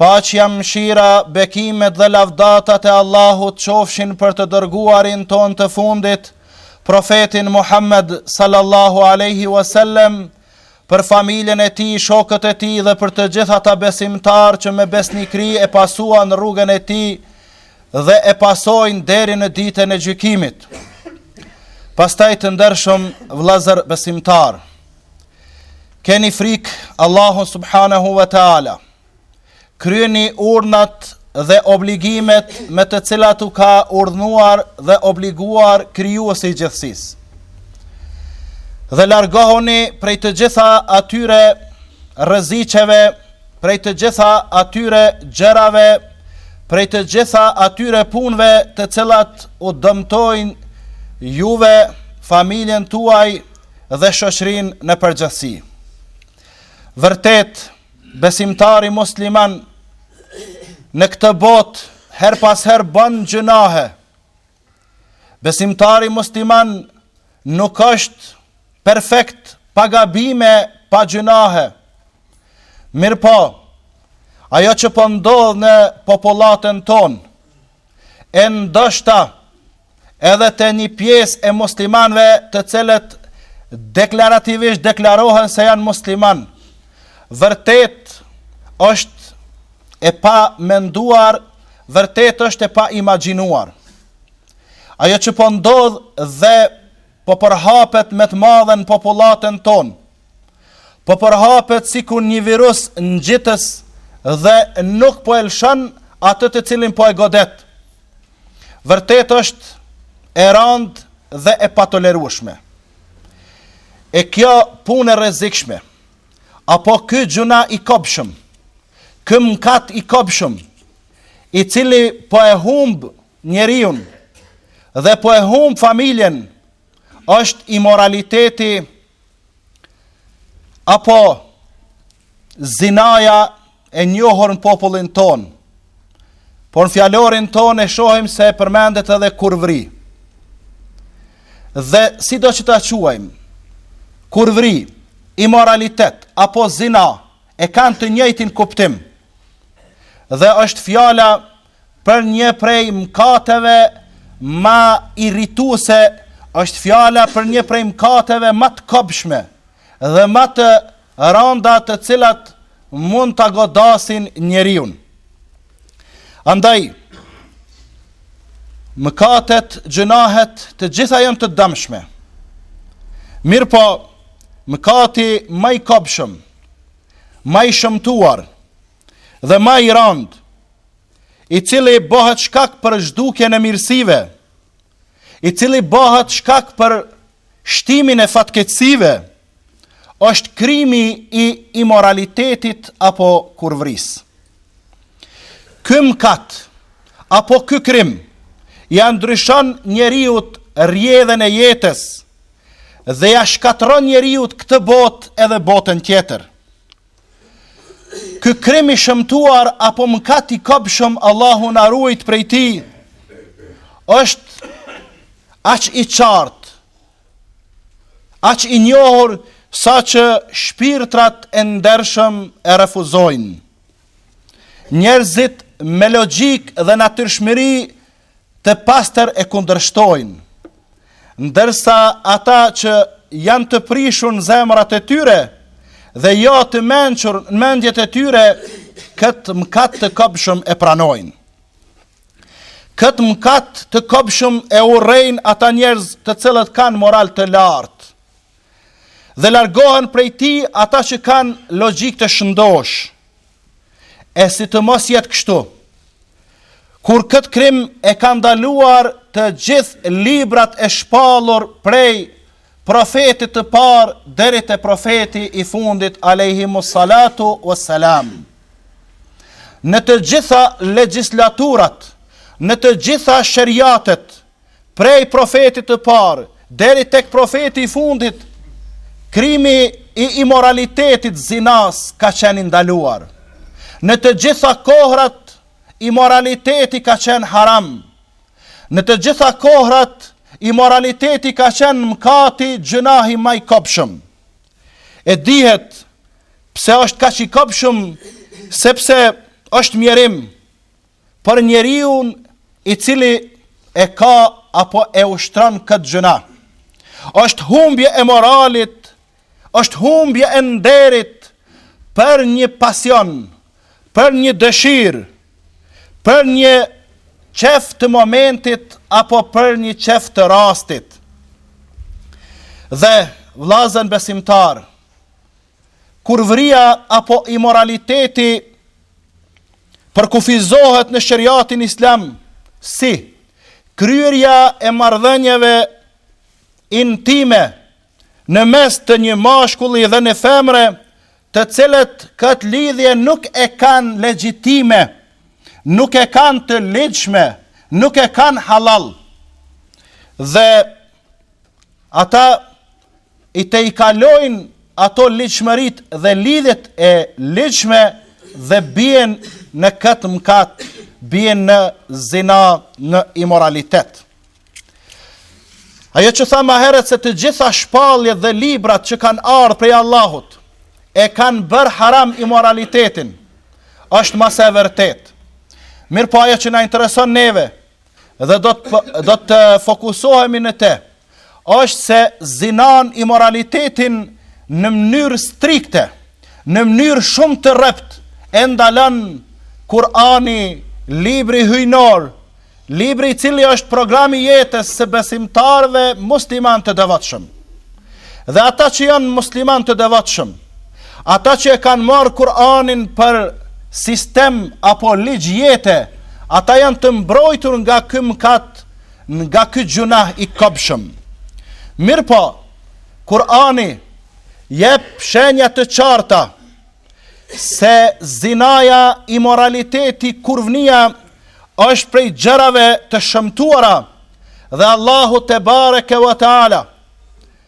Paqja, mëshira, bekimet dhe lavdatat e Allahut qofshin për të dërguarin tonë të fundit, profetin Muhammed sallallahu alaihi wasallam, për familjen e tij, shokët e tij dhe për të gjithë ata besimtarë që me besnikëri e pasuan rrugën e tij dhe e pasojnë deri në ditën e gjykimit. Pastaj të ndershëm vëllezër besimtarë, Keni frikë Allahun subhanahu wa taala. Kryeni urdhnat dhe obligimet me të cilat u ka urdhnuar dhe obliguar krijuesi i gjithësisë. Dhe largohuni prej të gjitha atyre rreziqeve, prej të gjitha atyre gjërave, prej të gjitha atyre punëve të cilat u dëmtojnë juve, familjen tuaj, dhe shoqërinë në përgjithësi. Vërtet, besimtari musliman në këtë botë herë pas herë bën gjynahe. Besimtari musliman nuk është perfekt pa gabime, pa gjynahe. Mirëpo, ajo që po ndodh në popullatën tonë, E ndoshta edhe te një pjesë e muslimanëve të cilët deklarativisht deklarohen se janë muslimanë. Vërtet është e pamenduar, vërtet është e paimagjinuar. Ajo që po ndodh dhe po përhapet me të madhen popullatën tonë, Po përhapet sikur një virus ngjitës dhe nuk po e lshon atë të cilin po e godet. Vërtet është e randë dhe e patolerueshme. E kjo punë e rrezikshme, apo ky gjynah i kobshëm, ky mkat i kobshëm, i cili po e humb njeriun dhe po e humb familjen, është imoraliteti Apo zinaja e njohur në popullin tonë. Por në fjalorin tonë e shohim se e përmendet edhe kurvri. Dhe sido që ta quajmë, kurvri, imoralitet, apo zina, e kanë të njëjtin kuptim. Dhe është fjala Për një prej mëkateve ma irrituese është fjala për një prej mëkateve ma të kobshme dhe ma të randa të cilat mund ta godasin njeriun. Andaj, mëkatet, gjynahet, të gjitha janë të dëmshme. Mirëpo, mëkati ma i kobshëm, ma i shëmtuar, dhe ma i rand, i cili bëhet shkak për zhdukjen e mirësive, i cili bëhet shkak për shtimin e fatkeqësive, është krimi i imoralitetit apo kurvërisë. Ky mkat apo ky krim ja ndryshon njeriut rrjedhën e jetës dhe ja shkatërron njeriut këtë botë edhe botën tjetër. Ky krim i shëmtuar apo mëkat i kobshëm Allahu na ruajt prej tij. Është aq i qartë. Aq i njohur sa që shpirtrat e ndershëm e refuzojnë. Njerëzit me logjikë dhe natyrshmëri të pastër e kundërshtojnë, ndërsa ata që janë të prishur në zemrat e tyre dhe jo të mençur në mendjet e tyre, këtë mëkat të kobshëm e pranojnë. Këtë mëkat të kobshëm e urrejnë ata njerëz të cilët kanë moral të lartë. Dhe largohen prej tij ata që kanë logjikë të shëndoshë, E si të mos jetë kështu? Kur këtë krim e kanë ndaluar të gjithë librat e shpallur prej profetit të parë deri te profeti i fundit alejhimus salatu ves selam. Në të gjitha legjislaturat, në të gjitha sheriatet, prej profetit të parë deri tek profeti i fundit, krimi i imoralitetit zinasë ka qenë i ndaluar. Në të gjitha kohrat imoraliteti ka qenë haram. Në të gjitha kohrat, imoraliteti ka qenë mkati gjënahi ma i kobshëm. E dihet, pse është kaq i kobshëm, sepse është mjerim, për njeriun i cili e ka apo e ushtron këtë gjynah. Është humbje e moralit, është humbje e nderit për një pasion, për një dëshirë, për një qef të momentit apo për një qef të rastit. Dhe vllazën besimtar, kurvëria apo imoraliteti përkufizohet në sheriatin islam, si kryerja e marrëdhënieve intime në mes të një mashkulli dhe një femre, të cilët këtë lidhje nuk e kanë legjitime, nuk e kanë të ligjshme, nuk e kanë hallall. Dhe ata i tejkalojnë ato ligjshmëritë dhe lidhjet e ligjshme dhe bien në këtë mëkat, bien në zina, në imoralitet. Ajo që tha ma herët se të gjitha shpalljet dhe librat që kanë ardh prej Allahut e kanë bërë haram imoralitetin, është ma se e vërtetë. Mirëpo ajo që na intereson neve, dhe do të do të fokusohemi në te është se zinan imoralitetin në mënyrë strikte, në mënyrë shumë të rreptë, e ndalon Kur'ani, libri hyjnor, libri i cili është programi i jetës së besimtarëve muslimanë të devotshëm. Dhe ata që janë muslimanë të devotshëm, Ata që e kanë marrë Kur'anin për sistem apo ligj jete, ata janë të mbrojtur nga ky mëkat, nga ky gjynah i kobshëm. Mirëpo, Kur'ani jep shenja të qarta se zinaja, imoraliteti, kurvnia është prej gjërave të shëmtuara dhe Allahu tebareke ve teala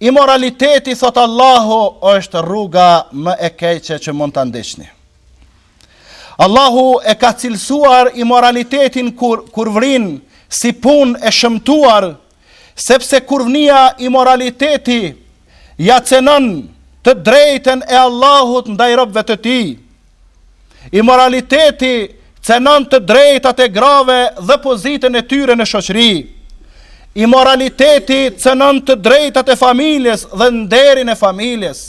Imoraliteti, thotë Allahu, është rruga më e keqe që mund ta ndiqni. Allahu e ka cilësuar imoralitetin kur kurvërinë si punë e shëmtuar, sepse kurvnia imoraliteti ia cenon të drejtën e Allahut ndaj robëve të tij. Imoraliteti cenon të drejtat e grave dhe pozitën e tyre në shoqëri. Imoraliteti cenon të drejtat e familjes dhe nderin e familjes.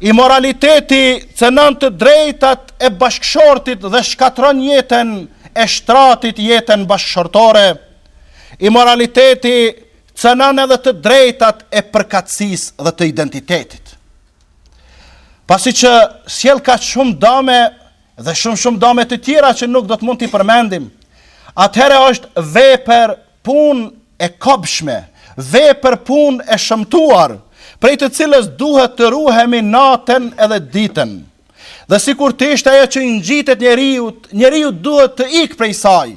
Imoraliteti cenon të drejtat e bashkëshortit dhe shkatërron jetën e shtratit jetën bashkëshortore. Imoraliteti cenon edhe të drejtat e përkatësisë dhe të identitetit. Pasi që sjell kaq shumë dame dhe shumë shumë dame të tjera që nuk do të mund t'i përmendim, atëherë është vepër punë e kobshme, vepër punë e shëmtuar, prej të cilës duhet të ruhemi natën edhe ditën. Dhe sikur të ishte ajo që i ngjitet njeriut, njeriu duhet të ikë prej saj.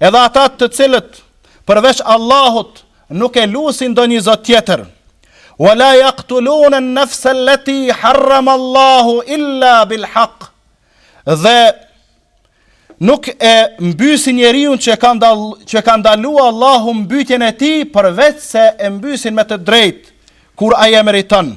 Edhe ata të cilët përveç Allahut nuk e lusin ndonjë zot tjetër. Wa la yaqtuluna an-nafsa allati harrama Allahu illa bil haqq. Dhe nuk e mbysin njeriun që ka ndal që ka ndaluar Allahu mbytjen e tij përveç se e mbysin me të drejtë kur ai e meriton.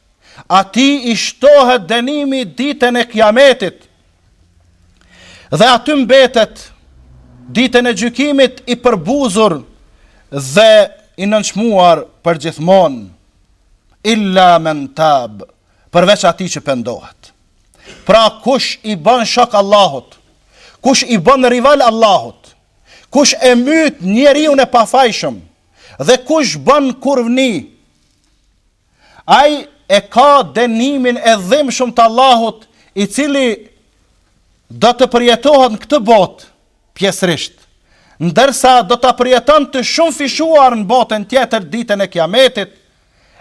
atij i shtohet dënimi ditën e Kiametit. Dhe aty mbetet ditën e gjykimit i përbuzur dhe i nënçmuar për gjithmonë. Illa men tab, përveç atij që pendohet. Pra kush i bën shok Allahut, kush i bën rival Allahut, kush e myt njeriun e pafajshëm dhe kush bën kurvni Ai e ka denimin e dhimbshëm të Allahut, i cili do të përjetohet në këtë botë pjesërisht, ndërsa do ta përjeton të shumëfishuar në botën tjetër ditën e Kiametit,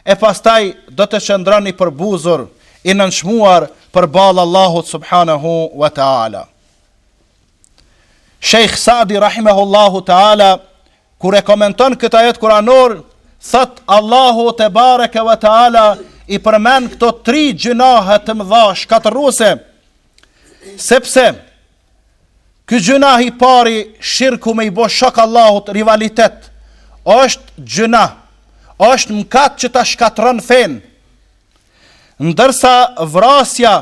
e pastaj do të qëndron i përbuzur, i nënçmuar përballë Allahut subhanehu ve teala. Shejh Sa'di rahimehullahu teala Kur e komenton këtë ajet kuranor, thotë Allahu tebareke ve teala i përmend këto tri gjynahe të mëdha shkatërruese. Sepse ky gjynah i pari shirku me i bë shok Allahut rivalitet është gjynah, është mëkat që ta shkatërron fenë. Ndërsa vrasja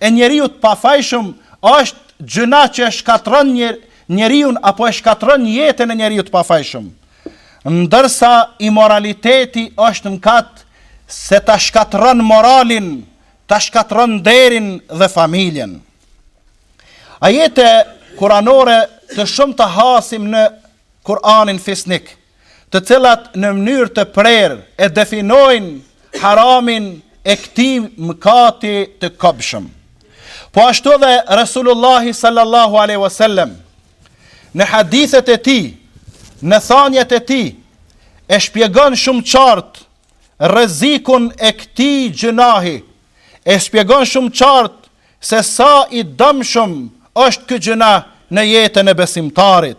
e njeriut të pafajshëm është gjynah që e shkatërron njeriun apo e shkatërron jetën e njeriut të pafajshëm. Ndërsa imoraliteti është mëkat se ta shkatërron moralin, ta shkatërron nderin dhe familjen. Ajete kuranore të shumta hasim në Kuranin fisnik. të cilat në mënyrë të prerë e definojnë haramin e këtij mëkati të kobshëm. Po ashtu edhe Resulullahi sallallahu aleyhi wasallam, në hadithet e tij, në thanjet e tij, e shpjegon shumë qartë rrezikun e këtij gjënahi, e shpjegon shumë qartë se sa i dëmshëm është ky gjënah në jetën e besimtarit.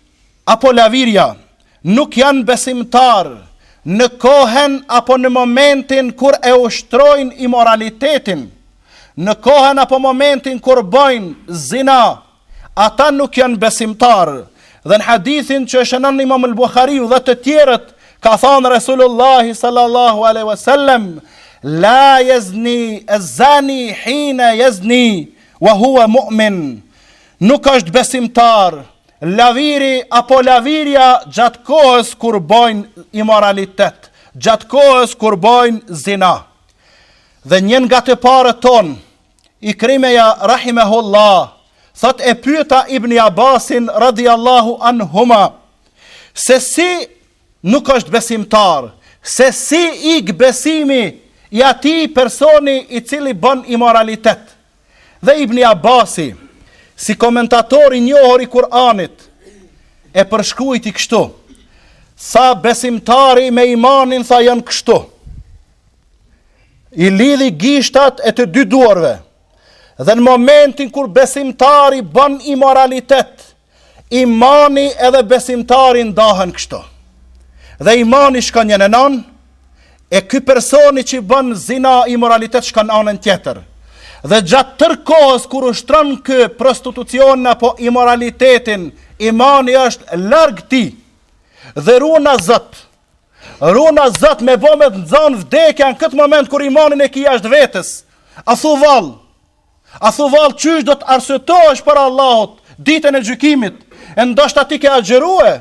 apo lavirja nuk janë besimtarë në kohen apo në momentin kur e ushtrojnë imoralitetin, në kohen apo momentin kur bëjnë zina, ata nuk janë besimtarë. Dhe në hadithin që e shënon Imam al-Bukhariu dhe të tjerët, ka thënë Resulullah sallallahu alaihi wasallam, la yazni az-zani hina yazni wa huwa mu'min. Nuk është besimtar Laviri apo lavirja gjatë kohës kur bojnë imoralitet, gjatë kohës kur bojnë zina. Dhe një nga të parët tonë, Ikrimeja rahimehullah, thotë e pyeta Ibn Abbasin radhiyallahu anhuma se si nuk është besimtar, se si ik besimi i atij personi i cili bën imoralitet. Dhe Ibni Abasi, si komentator i njohur i Kur'anit, e përshkrujti kështu, tha besimtari me imanin tha janë kështu, i lidhi gishtat e të dy duarve, dhe në momentin kur besimtari bën imoralitet, Imani edhe besimtari ndahen kështu. Dhe imani shkon njënën anë, e ky personi që bën zina imoralitet shkon anën tjetër. Dhe gjatë tërë kohës kur ushtron ky prostitucionin apo imoralitetin, imani është larg tij. Dhe ruana Zot. Ruana Zot me bo me të nxanë vdekja në këtë moment kur imanin e ki jashtë vetes. A thu vallë, A thu vallë qysh do të arsyetohesh para Allahut ditën e gjykimit? E ndoshta ti ke agjërue,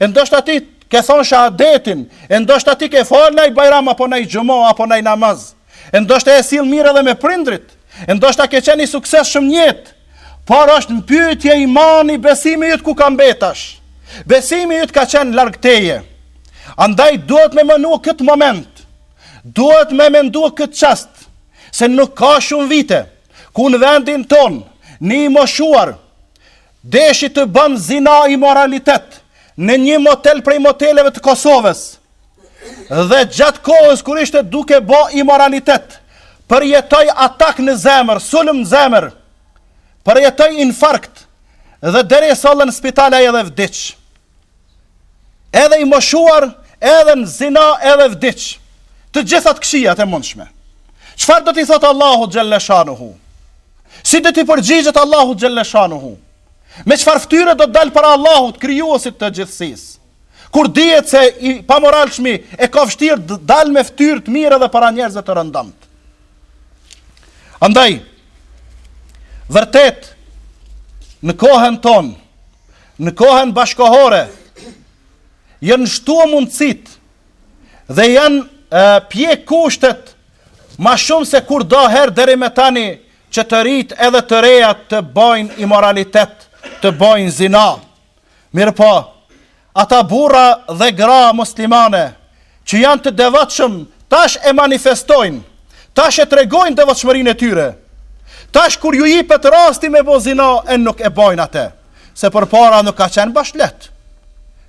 e ndoshta ti ke thonë shahadetin, e ndoshta ti ke falë naj bajram apo naj xhuma apo naj namaz, e ndoshta je sill mirë edhe me prindrit, e ndoshta ke qenë i suksesshëm në jetë, por është në pyetje imani besimi yt ku ka mbet tash. Besimi yt ka qenë larg teje. Andaj duhet me mënu këtë moment. Duhet me mendu këtë çast, se nuk ka shumë vite, ku në vendin tonë, një i moshuar, deshi të bën zina imoralitet, në një motel prej moteleve të Kosovës, dhe gjatë kohës kur ishte duke bo imoralitet, përjetoi atak në zemër, sulm në zemër, përjetoi infarkt, dhe deri e sollën n'spital edhe vdiq. Edhe i moshuar, edhe në zina, edhe vdiq. Të gjitha të këqijat e mundshme. Çfarë do t'i thotë Allahut xhalleshanuhu? Si do t'i përgjigjet Allahut xhalleshanuhu? Me çfarë fytyre do të dalë para Allahut, krijuesit të gjithësisë? Kur dihet se i pamoralshmi e ka vështirë të dalë me fytyrë të mirë edhe para njerëzve të rëndomtë. Andaj, vërtet, në kohën tonë, në kohën bashkëkohore janë shtuar mundësitë dhe janë pjek kushtet ma shumë se kurdoherë deri më tani që të rinjtë edhe të rejat të bojnë imoralitet, të bojnë zina. Mirëpo, ata burra dhe gra muslimane që janë të devotshëm tash e manifestojnë, tash e tregojnë devotshmërinë e tyre. Tash kur ju ipet rasti me bo zina, e nuk e bojnë atë, se përpara nuk ka qenë bash lehtë.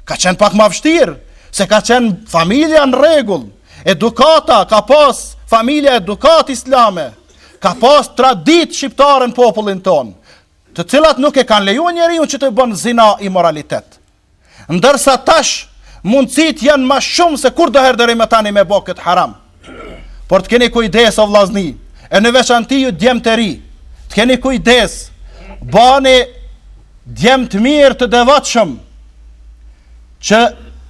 Ka qenë pak ma vështirë, se ka qenë familja në rregull, edukata ka pas familja edukatë islame, ka pas traditë shqiptare në popullin tonë, të cilat nuk e kanë leju njeriun që të bon zina imoralitet. Ndërsa tash mundësitë janë ma shumë se kurdoherë deri më tani me bo këtë haram. Por të keni kujdes o vllazni, e në veçanti ju djemtë e ri, të keni kujdes, bani djem të mirë të devotshëm, që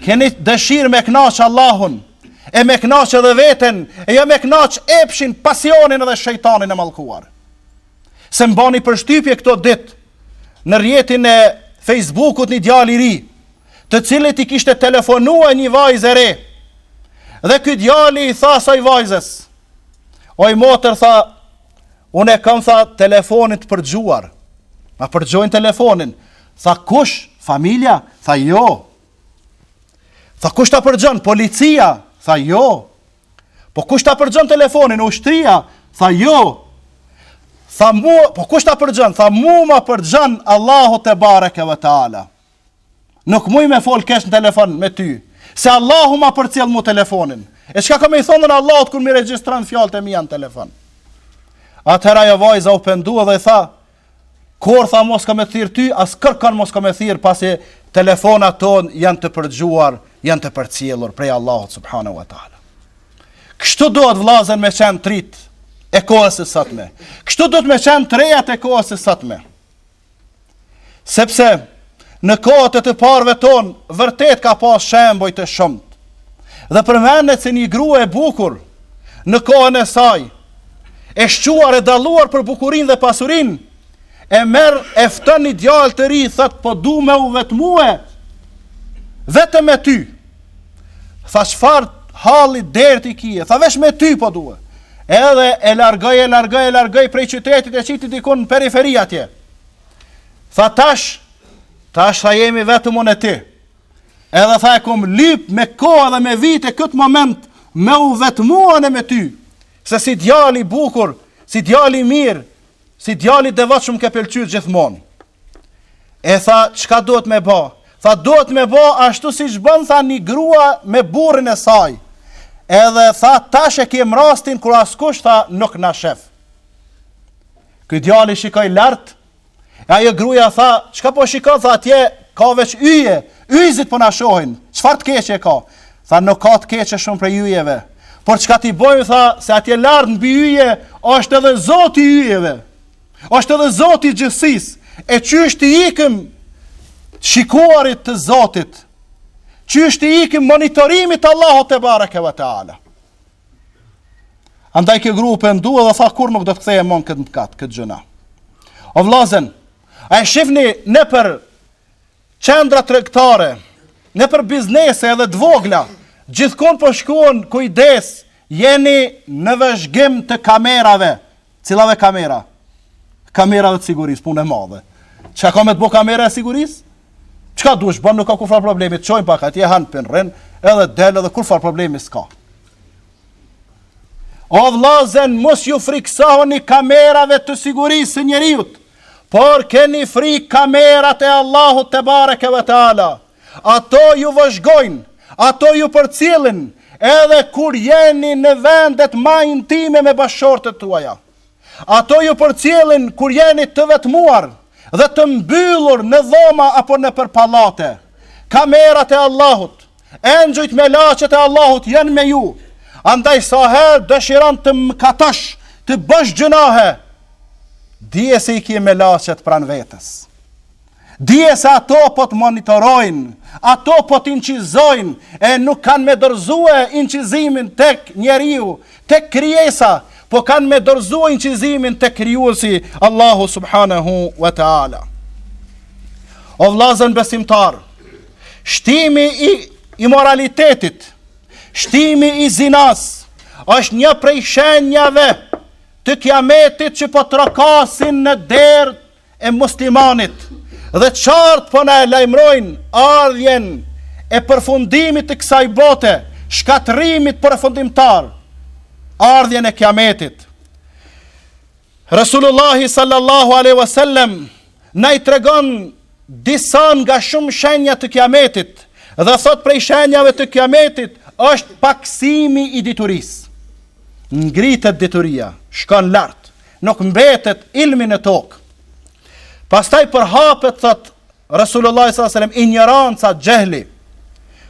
keni dëshirë me knaq Allahun, e me knaq edhe veten, e jo me knaq epshin, pasionin edhe shejtanin e mallkuar. Se m'bani përshtypje këto ditë në rrjetin e Facebookut një djalë i ri, të cilit i kishte telefonuar një vajzë e re. Dhe ky djali i tha asaj vajzës: "Oj motër, tha, unë e kam tha telefonin të përgjuar. Ma përgjojnë telefonin. Tha kush? Familja? Tha jo. Tha kush ta përgjon? Policia? Tha jo. Po kush ta përgjon telefonin, ushtria, tha jo, tha mu, po kush ta përgjon, tha mu ma përgjon Allahu tebareke ve teala. Nuk muj me fol keq në telefon me ty, se Allahu ma përcjell mu telefonin. E çka kom me i thonë Allahut kur m'i regjistron fjallët e mia në telefon. Atëherë ajo vajza u pëndu dhe tha, Kurrë tha s'kom me thirr ty, as kërkan mo s'kom me thirr, pasi telefonat tonë janë të përgjuar, janë të përcjellur prej Allahut subhanahu wa taala. Kështu duhet vëllazën me qenë të ritë e kohës së sotme. Kështu duhet me qenë të rejat e kohës së sotme. Sepse Në kohët e të parëve tonë vërtet ka pas shembuj të shumtë. Dhe përmendet se një grua e bukur në kohën e saj, e shquar e dalluar për bukurinë dhe pasurinë, e merr e fton një djalë të ri, thot po du me u vetmue vetëm me ty. Tha çfarë halli derti kije, tha veç me ty po due. Edhe e largoj, e largoj, e largoj prej qytetit e qiti dikun në periferi atje. Tha tash, tash tha jemi vetëm unë e ti. Edhe tha e kom lyp me kohë dhe me vite këtë moment me u vetmue me ty, se si djalë i bukur, si djalë i mirë, si djalë i devotshëm m'ke pelqyë gjithmonë. E tha, çka duhet me ba? Tha, duhet me ba ashtu siç bon, tha, një grua me burrin e saj. Edhe tha, tash e kem rastin, kur askush, tha, nuk na shef. Ky djali shikoi lart, e ajo gruaja tha, çka po shikon tha atje, ka veç yje, yjzit po na shohin, çfarë të keqe ka? Tha nuk ka të keqe shumë prej yjeve. Por çka t'i bëjmë tha se atje lart mbi yje është edhe Zoti i yjeve. Është edhe Zoti i gjithësisë. E qysh t'i ikim shikuarit të Zotit. Qysh t'i ikim monitorimit të Allahut tebareke ve teala. Andaj kjo grua u pendua dhe tha kurrë nuk do të kthehem më në këtë mëkat, këtë gjynah. O vllazën, a e shifni nëpër qendra tregtare, nëpër biznese edhe të vogla, gjithkund po shkruan kujdes, jeni në vëzhgim të kamerave, Cilave kamera? Kamerave të sigurisë, punë e madhe. Çka ka me të bo kamera e sigurisë? Çka dush bon, nuk ka kurrfarë problemi, të çojnë pak atje, han pin rrin, edhe del edhe kurrfarë problemi s'ka. O vllazën, mos ju frikësohuni kamerave të sigurisë së njeriut, por keni frikë kamerat e Allahut tebareke ve teala. Ato ju vëzhgojnë, ato ju përcjellin edhe kur jeni në vendet ma intime me bashkëshortet tuaja. Ato ju përcjellin kur jeni të vetmuar dhe të mbyllur në dhoma apo nëpër pallate. Kamerat e Allahut, engjujt, melaqet e Allahut janë me ju, andaj sa herë dëshiron të mëkatosh, të bësh gjynahe, dije se i ke melaqet pranë vetes. Dije se ato po të monitorojnë, ato po të inçizojnë e nuk kanë me dorëzue inçizimin tek njeriu, tek krijesa, po kanë me dorëzue inçizimin tek Krijuesi, Allahu subhanehu ve teala. O vllazën besimtarë, shtimi i imoralitetit, shtimi i zinas, është një prej shenjave të kiametit që po trokasin në derë e muslimanit dhe qartë po na e lajmërojnë ardhjen e përfundimit të kësaj bote, shkatërrimit përfundimtar, ardhjen e kiametit. Resulullahi sallallahu aleyhi wasallam na i tregon disa nga shumë shenja të kiametit dhe thotë prej shenjave të kiametit është pakësimi i diturisë. Ngritet dituria, shkon lart, Nuk mbetet ilmi në tokë. Pastaj përhapet thotë Resulullah sallallahu alaihi wasallam injoranca xhehli.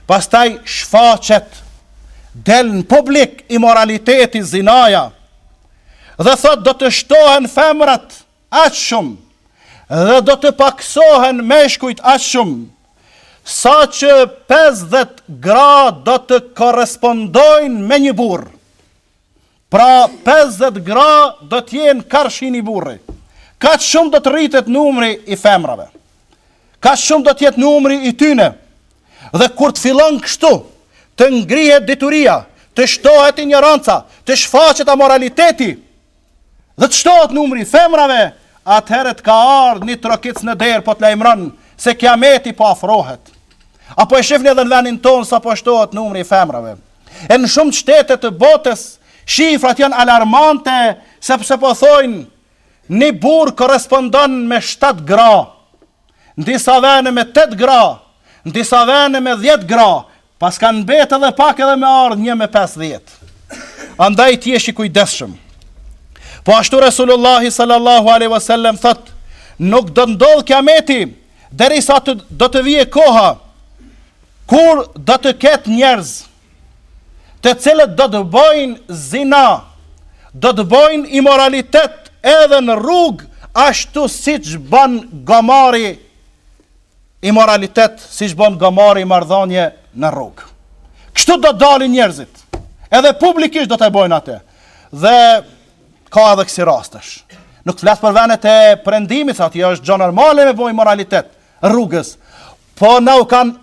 Pastaj shfaqet del në publik imoraliteti zinaja. Dhe thotë do të shtohen femrat aq shumë dhe do të pakësohen meshkujt aq shumë sa që 50 gra do të korrespondojnë me një burrë. Pra pesëdhjetë gra do të jenë karshi një burri. Kaq shumë do të rritet numri i femrave. Kaq shumë do të jetë numri i tyne. Dhe kur të fillon kështu, të ngrihet dituria, të shtohet injoranca, të shfaqet amoraliteti, dhe të shtohet numri i femrave, atëherë të ka ardhë një trokic në derë po të lajmëron se kiameti po afrohet. Apo e shifni edhe në venin tonë sa po shtohet numri i femrave. E në shumë shtete të botës, shifrat janë alarmante, sepse po thojnë, një burrë korrespondon me 7 gra, në disa vene me 8 gra, në disa vene me 10 gra, pak ka mbetë edhe pak edhe me ardhë një me 50. Andaj të jesh i kujdesshëm. Po ashtu Resulullahi sallallahu aleyhi wasallam thot, nuk do ndodhë kiameti, derisa të, do të vijë koha, kur do të ketë njerëz, të cilët do të bojnë zina, do të bojnë imoralitet edhe në rrugë, ashtu siç ban gomari imoralitet, siç ban gomari marrëdhanje në rrugë. Kështu do të dalin njerëzit, edhe publikisht do ta bojnë atë. Dhe Ka edhe kësi rastesh. Nuk flas për vendet e perëndimit, se atje është gjë normale me bo imoralitet rrugës. Po na u kanë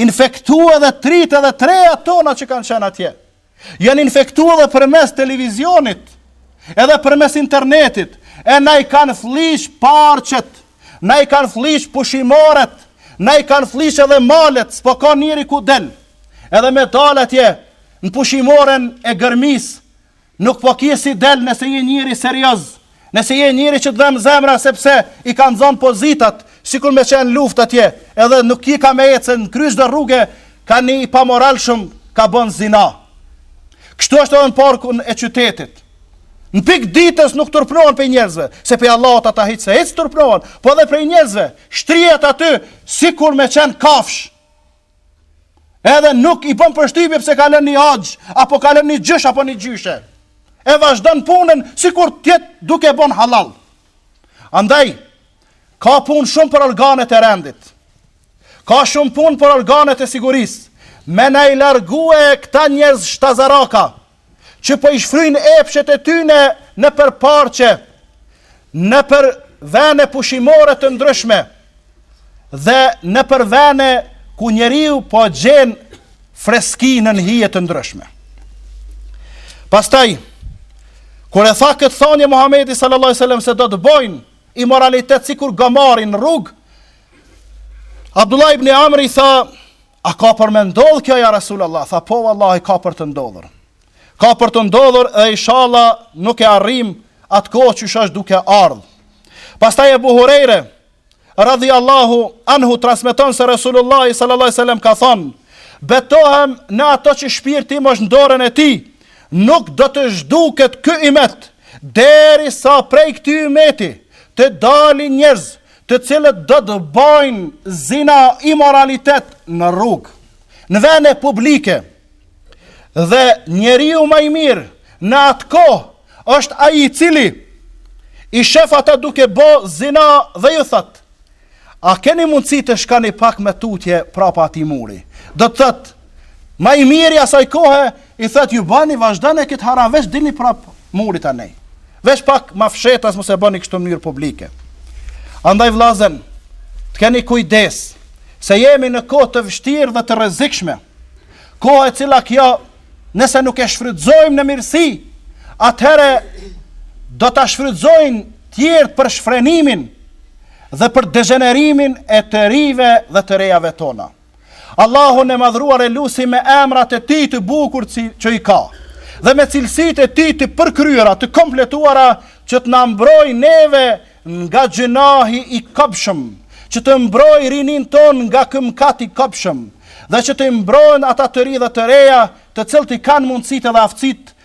infektu edhe trit edhe treja tona që kanë qenë atje. Janë infektu edhe përmes televizionit, edhe përmes internetit, e na i kanë flliq parqet, na i kanë flliq pushimoret, na i kanë flliq edhe malet, s'po ka njeri ku del, edhe me dalë atje, në pushimoren e Gërmisë, Nuk po ke si del nëse je njeri serioz, nëse je njeri që të dhem zemra sepse i kanë nxon pozitat, sikur me qenë luftë atje, edhe nuk ki ka me ecë se në krye çdo rruge ka ni i pamoralshëm ka bon zina. Kështu është edhe në parkun e qytetit. Në pikë ditës nuk turpnohen prej njerëzve, se prej Allahut ata hiç se hiç s'turpnohen, po edhe prej njerëzve, shtrihet aty sikur me qenë kafshë. Edhe nuk i bën përshtypje pse kalon një axh apo kalon një gjysh apo një gjyshe. E vazhdon punën sikur të jetë duke bën hallall. Andaj ka punë shumë për organet e rendit. Ka shumë punë për organet e sigurisë. Me na i largue këta njerëz shtazaraka, që po i shfryjnë epshet e tyne nëpër parqe, nëpër vene pushimore të ndryshme, dhe nëpër vene ku njeriu po gjen freski nën hije të ndryshme. Pastaj, kur e tha këtë thanje Muhamedi sallallahu alaihi wasallam se do të bojnë imoralitet sikur gomari në rrugë, Abdullah ibn Amri tha, A ka për me ndodhë kjo ja Resul Allah? Tha po vallahi ka për të ndodhur. Ka për të ndodhur dhe ishala nuk e arrim atë kohë që është duke ardhë. Pastaj Ebu Hurejre, radhiallahu anhu transmeton se Resulullahi sallallahu alejhi sallam ka thonë, betohem në ato që shpirti më është n'dorën e tij, nuk do të zhduket ky ymet, derisa prej këtij ymeti të dalin njerëz të cilët do të bëjnë zina imoralitet në rrugë, në vende publike, dhe njeriu më i mirë në atë kohë është ai i cili i shef ata duke bë zina dhe ju thotë a keni mundësi të shkoni pak më tutje prapa atij muri do të thotë Ma i miri asaj kohe, i thotë ju bani, vazhdoni këtë haram, veç dilni prap murit anej. Veç pak ma fshetas, mos e bani kështu mënyrë publike. Andaj vllazën, të keni kujdes, se jemi në kohë të vështirë dhe të rrezikshme. Kohë e cila kjo, nëse nuk e shfrytëzojmë në mirësi, atëhere do ta shfrytëzojnë tjertë për shfrenimin dhe për degenerimin e të rive dhe të rejave tona. Allahun e madhëruar e lusim me emrat e tij të bukur që i ka, dhe me cilësitë e tij të përkryera, të kompletuara, që të na mbrojë neve nga gjynahi i kobshëm, që të mbrojë rininë tonë nga ky mkat i kobshëm, dhe që t'i mbrojë ata të rinj dhe të reja, të cilët i kanë mundësitë edhe aftësitë,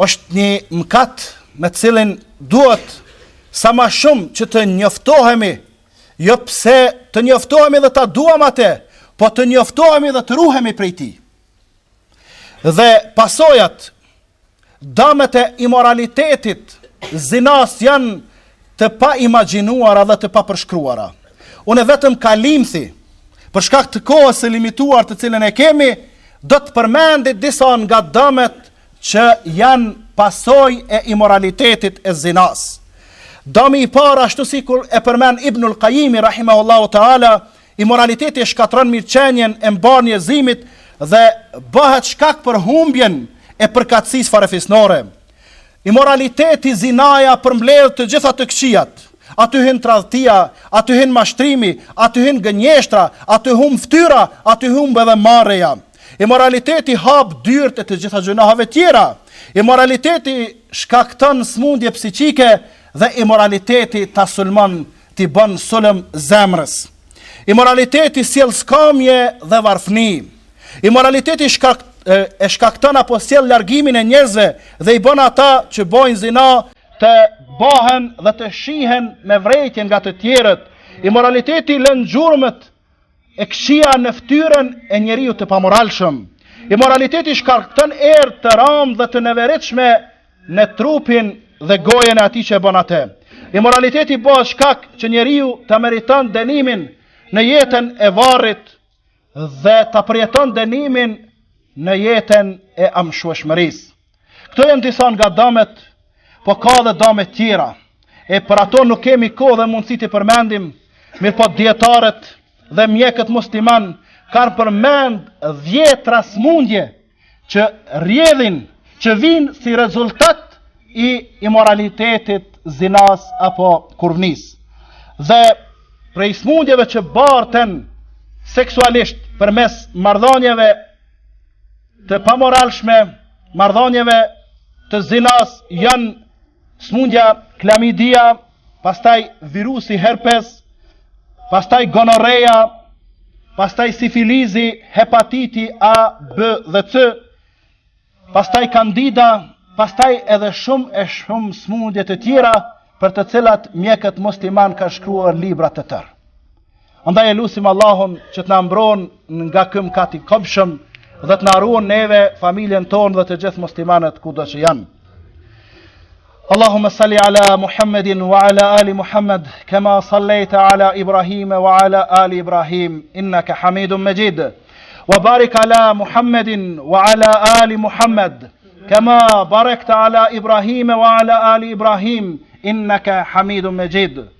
Është një mëkat me të cilin duhet sa më shumë që të njoftohemi, jo pse të njoftohemi dhe ta duam atë, po të njoftohemi dhe të ruhemi prej tij. Dhe pasojat dëmet e imoralitetit zinasë janë të paimagjinuara dhe të papërshkruara. Unë vetëm kalimthi, për shkak të kohës së limituar të cilën e kemi, do të përmendi disa nga dëmet që janë pasojë e imoralitetit e zinasë. Dëmi i parë ashtu sikur e përmend Ibnul Kajimi, Rahimahullahu Teala, imoraliteti e shkatërron mirëqenien e mbarë njerëzimit dhe bëhet shkak për humbjen e përkatësisë farefisnore. Imoraliteti, zinaja përmbledh të gjitha të këqijat. Aty hyn tradhtia, aty hyn mashtrimi, aty hyn gënjeshtra, aty humb ftyra, aty humb edhe marrja. Imoraliteti hap dyert e të gjitha gjynahave tjera. Imoraliteti shkakton smundje psiqike dhe imoraliteti ta sulmon, t'i bën sulm zemrës. Imoraliteti sjell skamje dhe varfni. Imoraliteti shkakt, e shkakton apo sjell largimin e njerëzve dhe i bon ata që bojnë zina të bahen dhe të shihen me vrejtje nga të tjerët. Imoraliteti lën gjurmët e këqija në ftyrën e njeriut të pamoralshëm. Imoraliteti shkakton erë të ranë dhe të neveritshme në trupin dhe gojën e atij që e bon atë. Imoraliteti bëhet shkak që njeriu ta meriton denimin në jetën e varrit dhe ta përjeton dënimin në jetën e amshueshmërisë. Këto janë disa nga damet, po ka edhe dame të tjera. E për ato nuk kemi kohë dhe mundësi t'i përmendim, mirëpo dietarët dhe mjekët musliman kanë përmend dhjetra smundje që rrjedhin, që vijnë si rezultat i imoralitetit, zinasë apo kurvnisë. Dhe prej smundjeve që barten seksualisht përmes marrëdhënieve të pamoralshme, marrëdhënieve të zinasë janë Smundja klamidia, pastaj virusi herpes, pastaj gonoreja, pastaj sifilizi, hepatiti A, B dhe C, pastaj kandida, pastaj edhe shumë e shumë smundje të tjera për të cilat mjekët musliman kanë shkruar libra të tërë. Andaj e lusim Allahun që të na mbron nga ky mkat i kobshëm dhe të na ruan neve, familjen tonë dhe të gjithë muslimanët kudo që janë. Allahumma salli ala Muhammedin wa ala ali Muhammed, kama sallaita ala Ibrahim wa ala ali Ibrahim, innaka Hamidum Majid. Wa barik ala Muhammedin wa ala ali Muhammed, kama barakta ala Ibrahim wa ala ali Ibrahim, innaka Hamidum Majid.